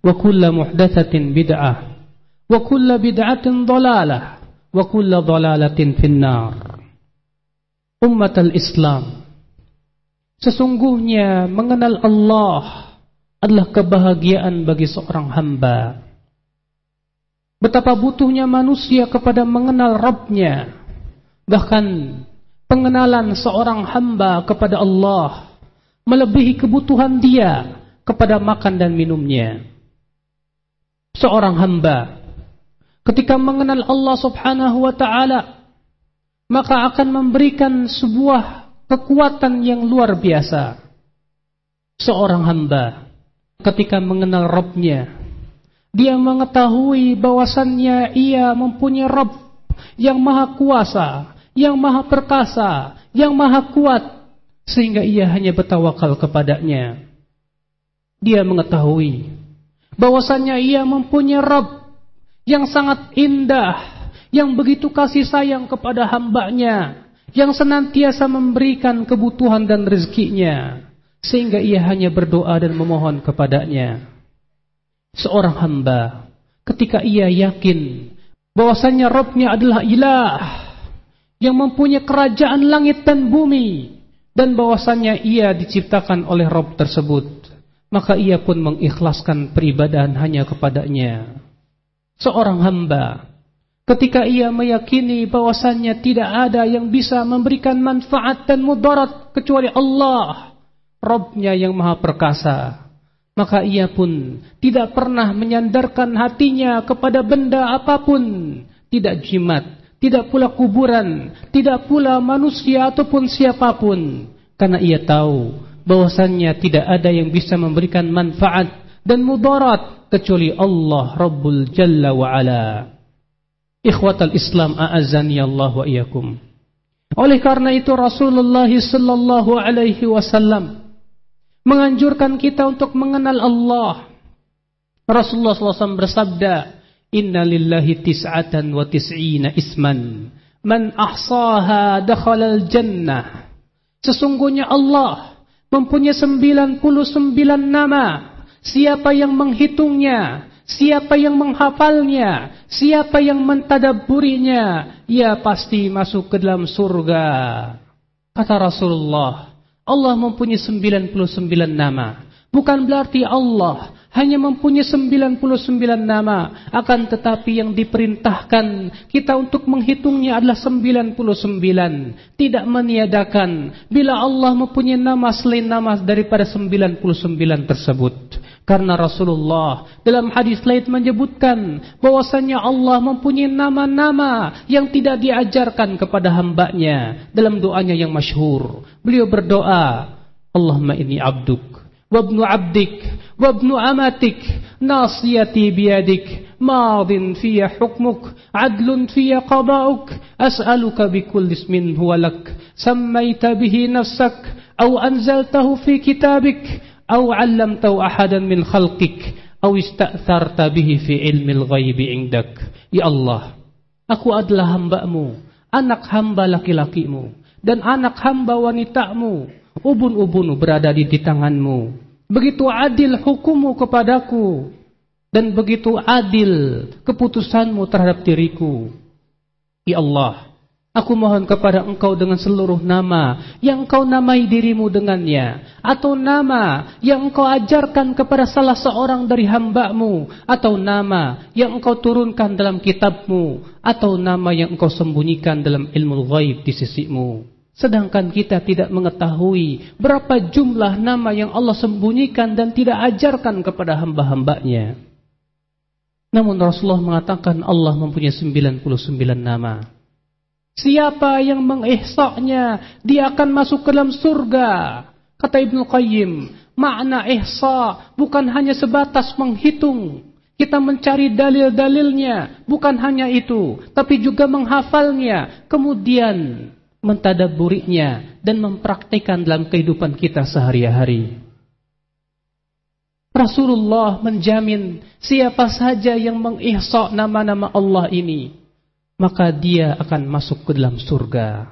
wa kulla muhdatsatin bid'ah wa kulla bid'atin dhalalah wa kulla dhalalatin finnar. Ummatal islam sesungguhnya mengenal Allah adalah kebahagiaan bagi seorang hamba. Betapa butuhnya manusia kepada mengenal Rabbnya. Bahkan pengenalan seorang hamba kepada Allah melebihi kebutuhan dia kepada makan dan minumnya seorang hamba. Ketika mengenal Allah Subhanahu wa taala maka akan memberikan sebuah kekuatan yang luar biasa. Seorang hamba ketika mengenal Rabbnya dia mengetahui bahwasannya ia mempunyai Rabb yang maha kuasa yang maha perkasa yang maha kuat sehingga ia hanya bertawakal kepadanya. Dia mengetahui bahwasanya ia mempunyai Rabb yang sangat indah, yang begitu kasih sayang kepada hambanya, yang senantiasa memberikan kebutuhan dan rezekinya, sehingga ia hanya berdoa dan memohon kepadanya. Seorang hamba, ketika ia yakin bahwasanya Rabbnya adalah ilah, yang mempunyai kerajaan langit dan bumi, dan bahwasanya ia diciptakan oleh Rabb tersebut, maka ia pun mengikhlaskan peribadahan hanya kepadanya. Seorang hamba, ketika ia meyakini bahwasannya tidak ada yang bisa memberikan manfaat dan mudarat kecuali Allah, Robnya yang maha perkasa, maka ia pun tidak pernah menyandarkan hatinya kepada benda apa pun, tidak jimat, tidak pula kuburan, tidak pula manusia ataupun siapa pun, karena ia tahu bahwasannya tidak ada yang bisa memberikan manfaat dan mudarat kecuali Allah Rabbul Jalla wa Ala. Ikhwatal Islam a'azzani Allah wa iyyakum. Oleh karena itu Rasulullah sallallahu alaihi wasallam menganjurkan kita untuk mengenal Allah. Rasulullah SAW bersabda, "Inna lillahi tis'atan wa tis'ina isman, man ahsaha dakhala al-jannah." Sesungguhnya Allah mempunyai 99 nama. Siapa yang menghitungnya, siapa yang menghafalnya, siapa yang mentadaburinya, ia pasti masuk ke dalam surga. Kata Rasulullah, Allah mempunyai 99 nama. Bukan berarti Allah hanya mempunyai 99 nama. Akan tetapi yang diperintahkan kita untuk menghitungnya adalah 99. Tidak meniadakan bila Allah mempunyai nama selain nama daripada 99 tersebut. Karena Rasulullah dalam hadis lain menyebutkan bahwasanya Allah mempunyai nama-nama yang tidak diajarkan kepada hambanya dalam doanya yang masyhur. Beliau berdoa, Allahumma inni abduk wabnu abdik وابن أمتك ناصيتي بيدك ماض في حكمك عدل في قضاؤك أسألك بكل اسم هو لك سميت به نفسك أو أنزلته في كتابك أو علمته أحدا من خلقك aw ista'tharta bihi fi ilmil ghaibi indak ya Allah aku adalah hambamu anak hamba laki-lakimu dan anak hamba wanitamu ubun-ubun berada di, di tanganmu begitu adil hukummu kepadaku dan begitu adil keputusanmu terhadap diriku ya Allah Aku mohon kepada engkau dengan seluruh nama yang engkau namai dirimu dengannya. Atau nama yang engkau ajarkan kepada salah seorang dari hambamu. Atau nama yang engkau turunkan dalam kitabmu. Atau nama yang engkau sembunyikan dalam ilmu ghaib di sisimu. Sedangkan kita tidak mengetahui berapa jumlah nama yang Allah sembunyikan dan tidak ajarkan kepada hamba-hambanya. Namun Rasulullah mengatakan Allah mempunyai 99 nama. Siapa yang mengihsa'nya, dia akan masuk ke dalam surga. Kata Ibnu Qayyim, makna ihsa bukan hanya sebatas menghitung. Kita mencari dalil-dalilnya, bukan hanya itu, tapi juga menghafalnya, kemudian mentadaburinya dan mempraktikkan dalam kehidupan kita sehari-hari. Rasulullah menjamin siapa saja yang mengihsa nama-nama Allah ini maka dia akan masuk ke dalam surga.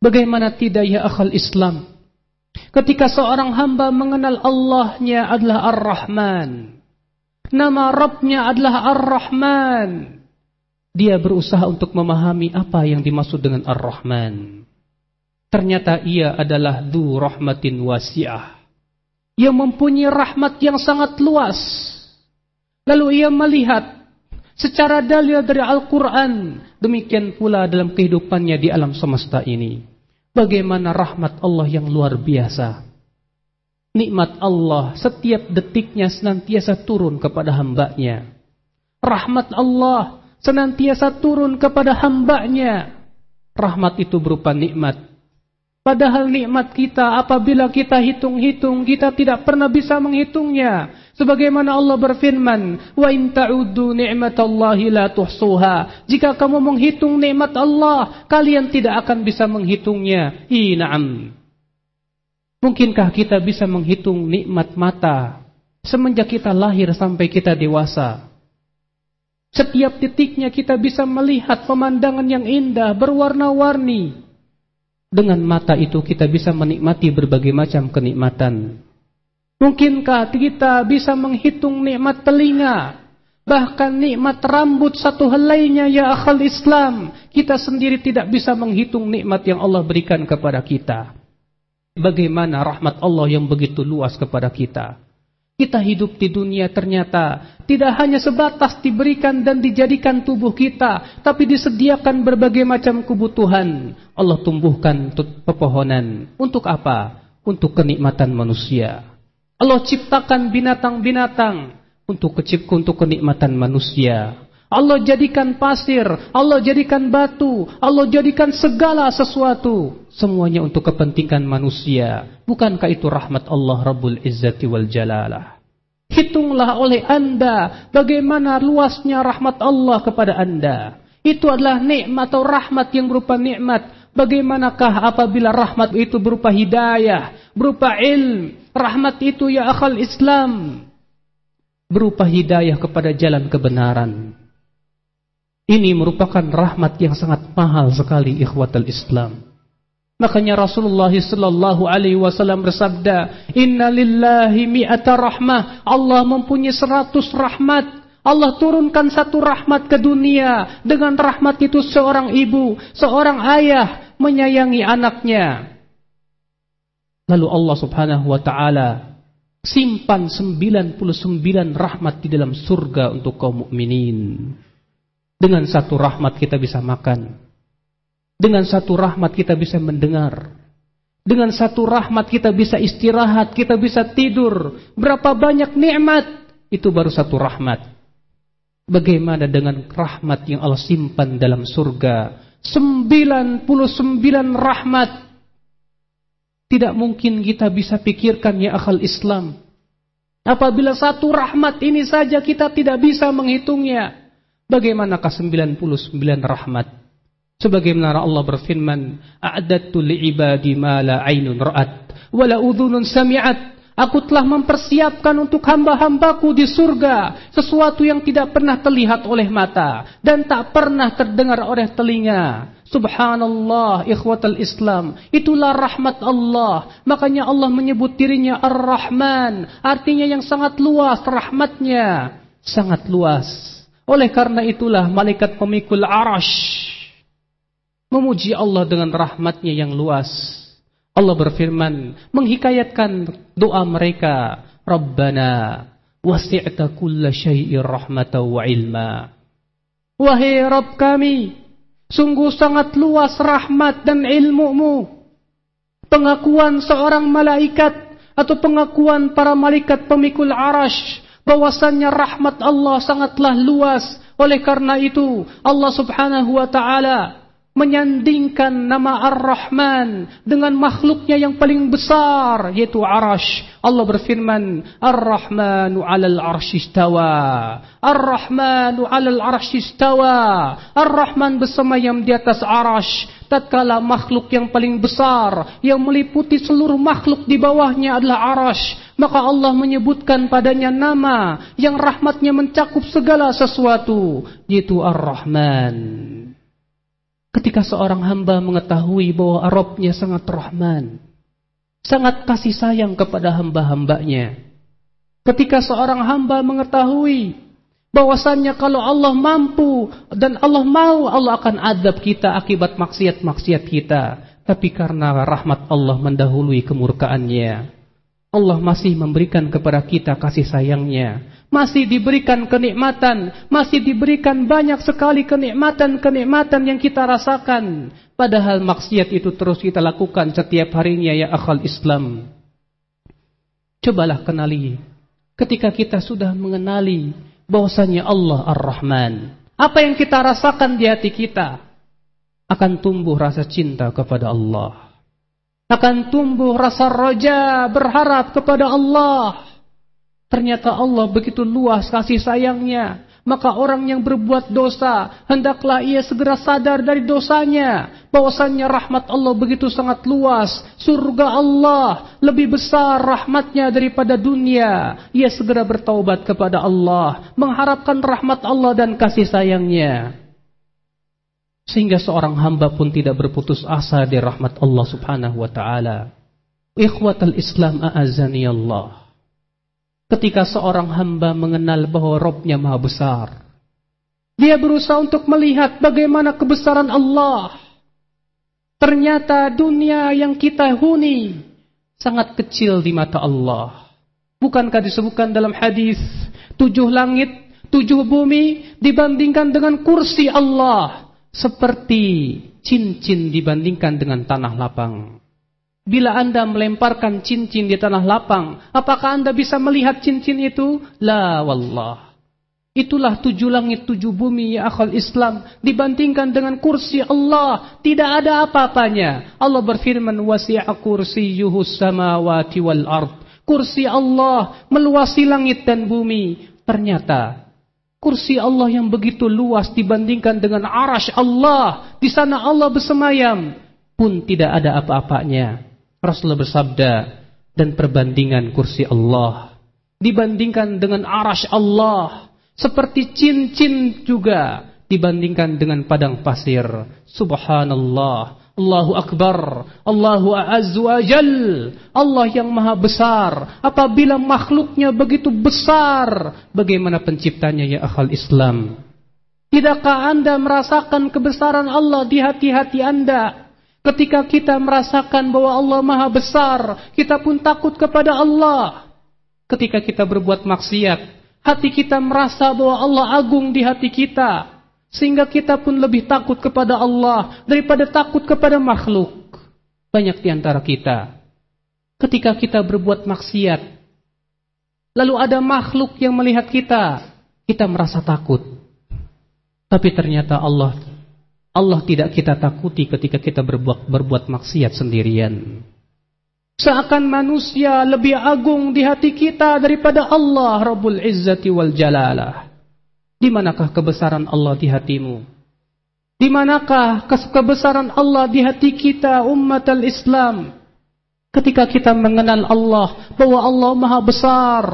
Bagaimana tidak ya akal Islam? Ketika seorang hamba mengenal Allahnya adalah Ar-Rahman. Nama Rabbnya adalah Ar-Rahman. Dia berusaha untuk memahami apa yang dimaksud dengan Ar-Rahman. Ternyata ia adalah du rahmatin wasi'ah. Yang mempunyai rahmat yang sangat luas. Lalu ia melihat secara dalil dari Al-Quran. Demikian pula dalam kehidupannya di alam semesta ini. Bagaimana rahmat Allah yang luar biasa. Nikmat Allah setiap detiknya senantiasa turun kepada hambanya. Rahmat Allah senantiasa turun kepada hambanya. Rahmat itu berupa nikmat Padahal nikmat kita apabila kita hitung-hitung kita tidak pernah bisa menghitungnya. Sebagaimana Allah berfirman, "Wa in ta'uddu ni'matallahi la tuhsuha." Jika kamu menghitung nikmat Allah, kalian tidak akan bisa menghitungnya. I na'am. Mungkinkah kita bisa menghitung nikmat mata semenjak kita lahir sampai kita dewasa? Setiap detiknya kita bisa melihat pemandangan yang indah, berwarna-warni. Dengan mata itu kita bisa menikmati berbagai macam kenikmatan. Mungkinkah kita bisa menghitung nikmat telinga? Bahkan nikmat rambut satu helainya ya akal Islam. Kita sendiri tidak bisa menghitung nikmat yang Allah berikan kepada kita. Bagaimana rahmat Allah yang begitu luas kepada kita. Kita hidup di dunia ternyata tidak hanya sebatas diberikan dan dijadikan tubuh kita, tapi disediakan berbagai macam kebutuhan. Allah tumbuhkan pepohonan. Untuk apa? Untuk kenikmatan manusia. Allah ciptakan binatang-binatang untuk kecip untuk kenikmatan manusia. Allah jadikan pasir, Allah jadikan batu, Allah jadikan segala sesuatu semuanya untuk kepentingan manusia. Bukankah itu rahmat Allah Rabbul Izzati wal Jalalah? Hitunglah oleh anda bagaimana luasnya rahmat Allah kepada anda. Itu adalah nikmat atau rahmat yang berupa nikmat. Bagaimanakah apabila rahmat itu berupa hidayah, berupa ilm, rahmat itu ya akal Islam, berupa hidayah kepada jalan kebenaran. Ini merupakan rahmat yang sangat mahal sekali ikhwatal Islam. Makanya Rasulullah sallallahu alaihi wasallam bersabda, "Inna lillahi mi'ata rahmah." Allah mempunyai seratus rahmat. Allah turunkan satu rahmat ke dunia. Dengan rahmat itu seorang ibu, seorang ayah menyayangi anaknya. Lalu Allah Subhanahu wa taala simpan 99 rahmat di dalam surga untuk kaum mukminin. Dengan satu rahmat kita bisa makan. Dengan satu rahmat kita bisa mendengar. Dengan satu rahmat kita bisa istirahat, kita bisa tidur. Berapa banyak nikmat, itu baru satu rahmat. Bagaimana dengan rahmat yang Allah simpan dalam surga? 99 rahmat. Tidak mungkin kita bisa pikirkan ya akal Islam. Apabila satu rahmat ini saja kita tidak bisa menghitungnya. Bagaimanakah 99 rahmat? Sebagaimana Allah berfirman, "A'dattu li'ibadi ma la 'ainun ra'at wa la sami'at Aku telah mempersiapkan untuk hamba-hambaku di surga sesuatu yang tidak pernah terlihat oleh mata dan tak pernah terdengar oleh telinga. Subhanallah ikhwatal Islam. Itulah rahmat Allah. Makanya Allah menyebut dirinya Ar-Rahman. Artinya yang sangat luas rahmatnya. Sangat luas. Oleh karena itulah malaikat pemikul arash. Memuji Allah dengan rahmatnya yang luas. Allah berfirman menghikayatkan doa mereka, Rabbana wasi'ta kulla syai'ir rahmatan wa ilma. Wahai Rabb kami, sungguh sangat luas rahmat dan ilmumu. Pengakuan seorang malaikat atau pengakuan para malaikat pemikul arash bahwasannya rahmat Allah sangatlah luas. Oleh karena itu Allah subhanahu wa ta'ala menyandingkan nama Ar-Rahman dengan makhluknya yang paling besar yaitu Arash. Allah berfirman, Ar-Rahmanu 'alal 'arsy istawa. Ar-Rahmanu 'alal 'arsy istawa. Ar-Rahman bersemayam di atas Arash. Tatkala makhluk yang paling besar yang meliputi seluruh makhluk di bawahnya adalah Arash, maka Allah menyebutkan padanya nama yang rahmatnya mencakup segala sesuatu, yaitu Ar-Rahman. Ketika seorang hamba mengetahui bahwa Arabnya sangat rahman, sangat kasih sayang kepada hamba-hambanya. Ketika seorang hamba mengetahui bahwasannya kalau Allah mampu dan Allah mau Allah akan adab kita akibat maksiat-maksiat kita. Tapi karena rahmat Allah mendahului kemurkaannya. Allah masih memberikan kepada kita kasih sayangnya masih diberikan kenikmatan, masih diberikan banyak sekali kenikmatan-kenikmatan yang kita rasakan. Padahal maksiat itu terus kita lakukan setiap harinya ya akal Islam. Cobalah kenali ketika kita sudah mengenali bahwasanya Allah Ar-Rahman. Apa yang kita rasakan di hati kita akan tumbuh rasa cinta kepada Allah. Akan tumbuh rasa raja berharap kepada Allah Ternyata Allah begitu luas kasih sayangnya. Maka orang yang berbuat dosa, hendaklah ia segera sadar dari dosanya. Bahwasannya rahmat Allah begitu sangat luas. Surga Allah lebih besar rahmatnya daripada dunia. Ia segera bertaubat kepada Allah. Mengharapkan rahmat Allah dan kasih sayangnya. Sehingga seorang hamba pun tidak berputus asa di rahmat Allah subhanahu wa ta'ala. Ikhwatal Islam a'azani Allah. Ketika seorang hamba mengenal bahwa Robnya maha besar. Dia berusaha untuk melihat bagaimana kebesaran Allah. Ternyata dunia yang kita huni sangat kecil di mata Allah. Bukankah disebutkan dalam hadis tujuh langit, tujuh bumi dibandingkan dengan kursi Allah seperti cincin dibandingkan dengan tanah lapang. Bila anda melemparkan cincin di tanah lapang, apakah anda bisa melihat cincin itu? La wallah. Itulah tujuh langit, tujuh bumi ya akal Islam. Dibandingkan dengan kursi Allah, tidak ada apa-apanya. Allah berfirman, wasi'a kursiyuhus samawati wal ard. Kursi Allah meluasi langit dan bumi. Ternyata kursi Allah yang begitu luas dibandingkan dengan arash Allah. Di sana Allah bersemayam pun tidak ada apa-apanya. Rasulullah bersabda dan perbandingan kursi Allah dibandingkan dengan arash Allah seperti cincin juga dibandingkan dengan padang pasir. Subhanallah. Allahu Akbar, Allahu Azza wa Jal, Allah yang maha besar. Apabila makhluknya begitu besar, bagaimana penciptanya ya akal Islam? Tidakkah anda merasakan kebesaran Allah di hati-hati anda? Ketika kita merasakan bahwa Allah maha besar, kita pun takut kepada Allah. Ketika kita berbuat maksiat, hati kita merasa bahwa Allah agung di hati kita. Sehingga kita pun lebih takut kepada Allah daripada takut kepada makhluk. Banyak di antara kita. Ketika kita berbuat maksiat, lalu ada makhluk yang melihat kita, kita merasa takut. Tapi ternyata Allah Allah tidak kita takuti ketika kita berbuat, berbuat maksiat sendirian. Seakan manusia lebih agung di hati kita daripada Allah Rabbul Izzati wal Jalalah. Di manakah kebesaran Allah di hatimu? Di manakah kebesaran Allah di hati kita umat al-Islam? Ketika kita mengenal Allah bahwa Allah Maha Besar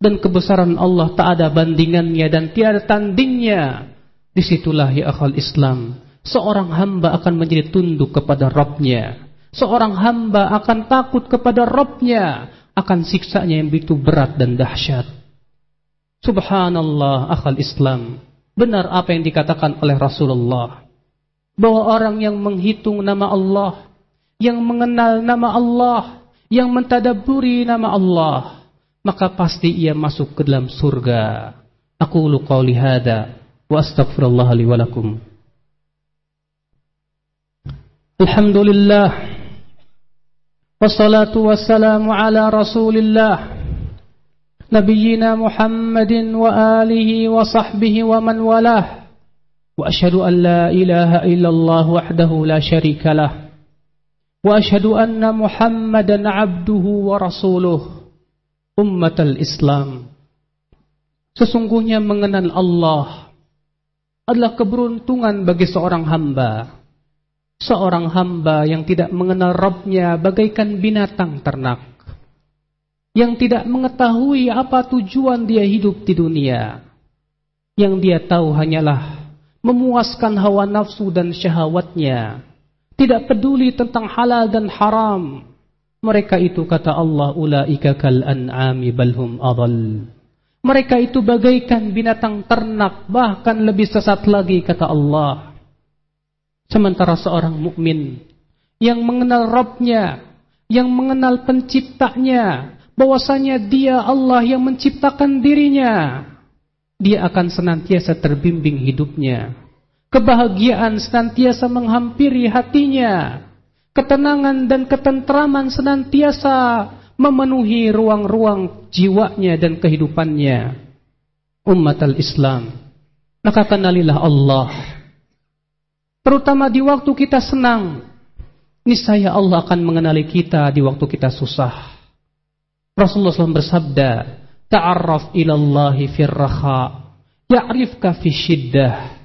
dan kebesaran Allah tak ada bandingannya dan tiada tandingnya, di situlah ya akal Islam seorang hamba akan menjadi tunduk kepada Rabbnya. Seorang hamba akan takut kepada Rabbnya akan siksanya yang begitu berat dan dahsyat. Subhanallah akal Islam. Benar apa yang dikatakan oleh Rasulullah. Bahwa orang yang menghitung nama Allah. Yang mengenal nama Allah. Yang mentadaburi nama Allah. Maka pasti ia masuk ke dalam surga. Aku luqaw lihada. Wa astagfirullah li walakum. Alhamdulillah. والصلاة والسلام على رسول الله نبينا محمد وآله وصحبه ومن والاه وأشهد أن لا إله إلا الله وحده لا شريك له وأشهد أن محمدا عبده ورسوله أمة الإسلام Sesungguhnya mengenal Allah adalah keberuntungan bagi seorang hamba Seorang hamba yang tidak mengenal Rabbnya bagaikan binatang ternak. Yang tidak mengetahui apa tujuan dia hidup di dunia. Yang dia tahu hanyalah memuaskan hawa nafsu dan syahwatnya. Tidak peduli tentang halal dan haram. Mereka itu kata Allah ulaika kal an'ami balhum adall. Mereka itu bagaikan binatang ternak bahkan lebih sesat lagi kata Allah. Sementara seorang mukmin yang mengenal Rabbnya, yang mengenal penciptanya, bahwasanya dia Allah yang menciptakan dirinya, dia akan senantiasa terbimbing hidupnya. Kebahagiaan senantiasa menghampiri hatinya. Ketenangan dan ketentraman senantiasa memenuhi ruang-ruang jiwanya dan kehidupannya. Umat al-Islam. Maka kenalilah Allah Terutama di waktu kita senang. Niscaya Allah akan mengenali kita di waktu kita susah. Rasulullah SAW bersabda, Ta'arraf ilallahi firraha, ya'rifka fi syiddah.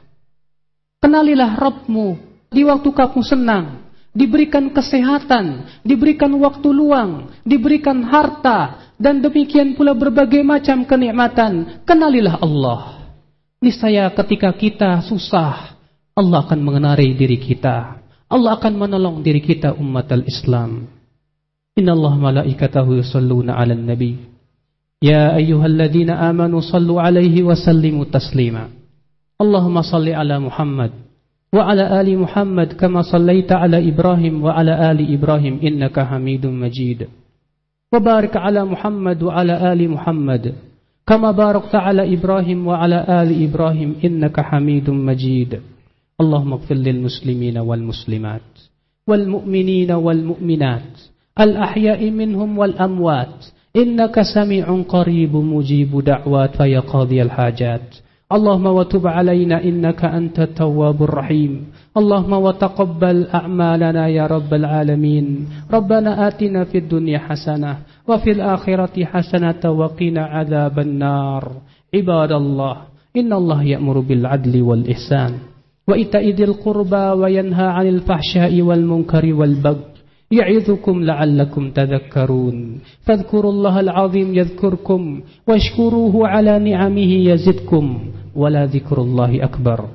Kenalilah Rabbmu di waktu kamu senang, diberikan kesehatan, diberikan waktu luang, diberikan harta, dan demikian pula berbagai macam kenikmatan. Kenalilah Allah. Niscaya ketika kita susah, Allah akan mengenari diri kita. Allah akan menolong diri kita umat al-Islam. Inna Allah malaikatahu yusalluna ala nabi. Ya ayyuhalladzina amanu sallu alaihi wa sallimu taslima. Allahumma salli ala Muhammad. Wa ala ali Muhammad kama sallaita ala Ibrahim wa ala ali Ibrahim innaka hamidun majid. Wa barik ala Muhammad wa ala ali Muhammad. Kama barakta ala Ibrahim wa ala ali Ibrahim innaka hamidun majid. اللهم اغفر للمسلمين والمسلمات والمؤمنين والمؤمنات الأحياء منهم والأموات إنك سميع قريب مجيب دعوات فيا قاضي الحاجات اللهم وتب علينا إنك أنت التواب الرحيم اللهم وتقبل أعمالنا يا رب العالمين ربنا آتنا في الدنيا حسنة وفي الآخرة حسنة وقنا عذاب النار عباد الله إن الله يأمر بالعدل والإحسان وإيتاء ذي القربى وينهى عن الفحشاء والمنكر والبغي يعظكم لعلكم تذكرون فاذكروا الله العظيم يذكركم واشكروه على نعمه يزدكم ولا ذكر الله أكبر